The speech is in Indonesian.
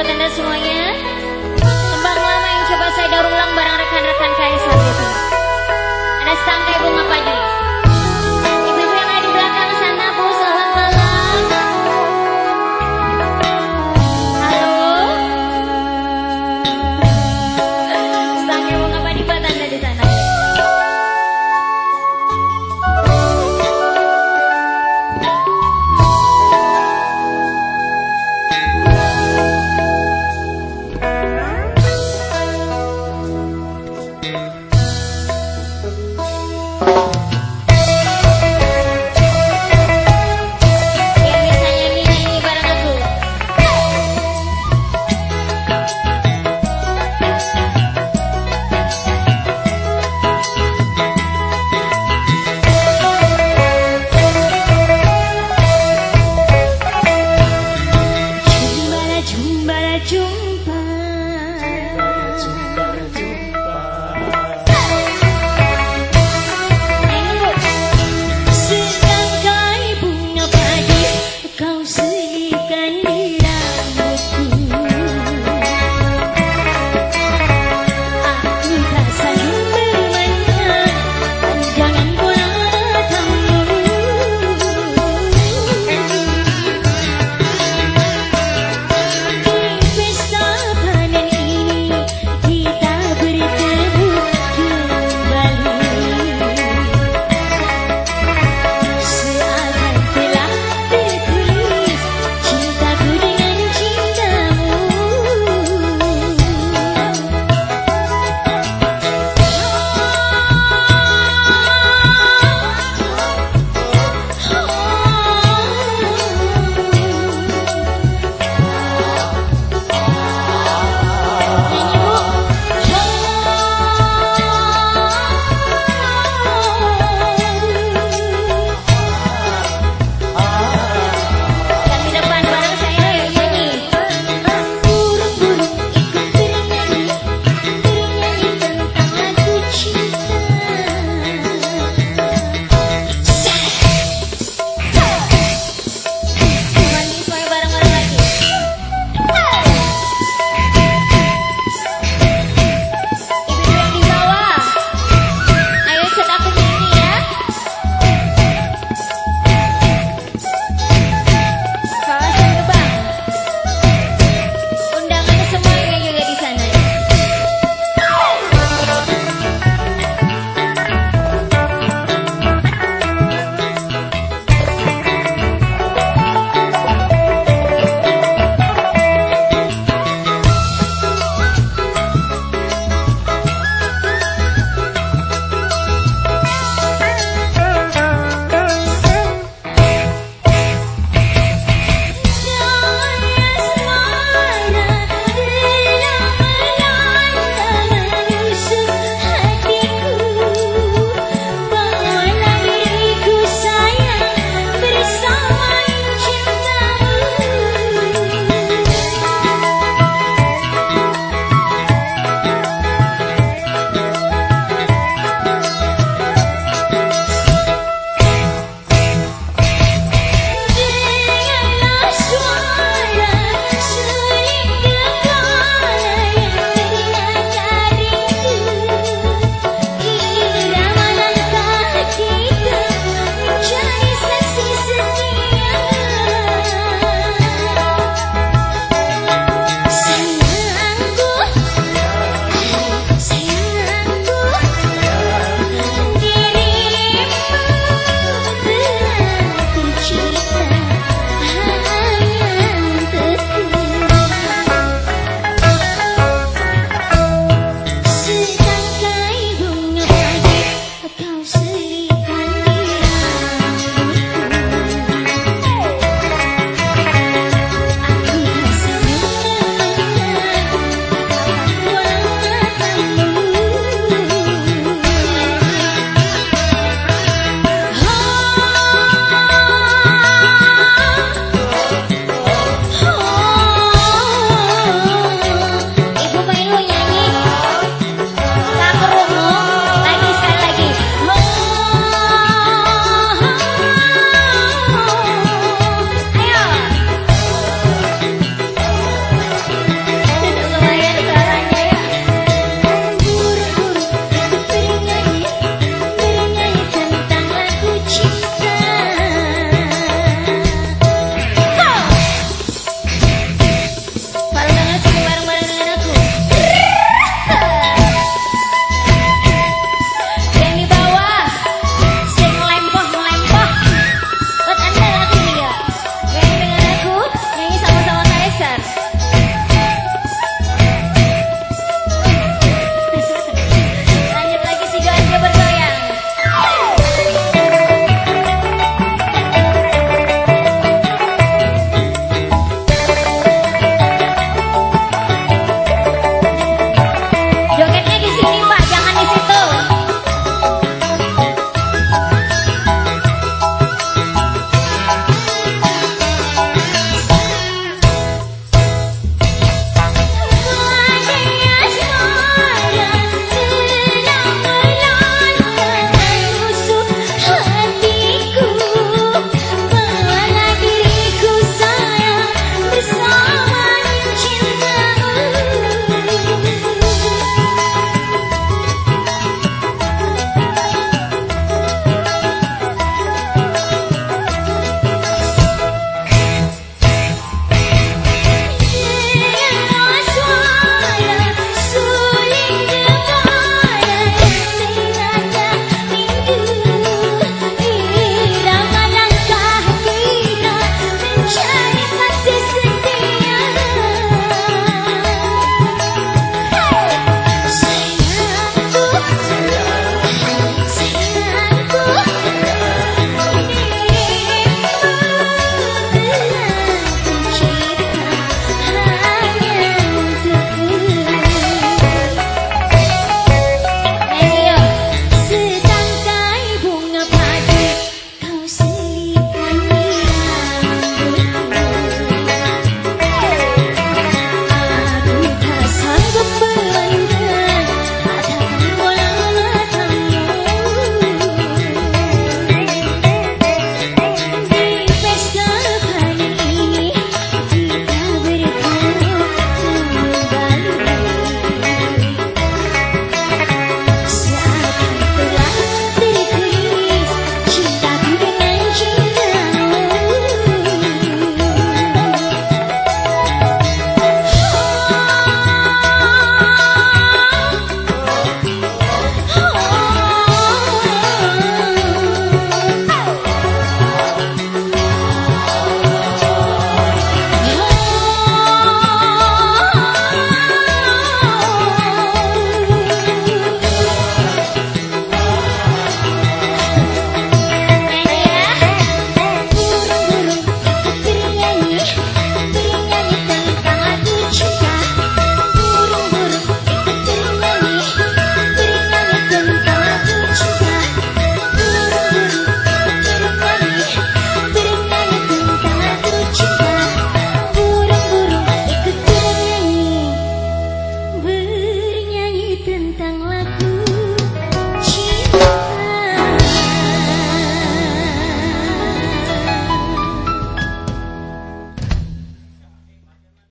buat anda semuanya. Tembang lama yang coba saya daur ulang barang rekan-rekan KSR Ada setangkai bunga padi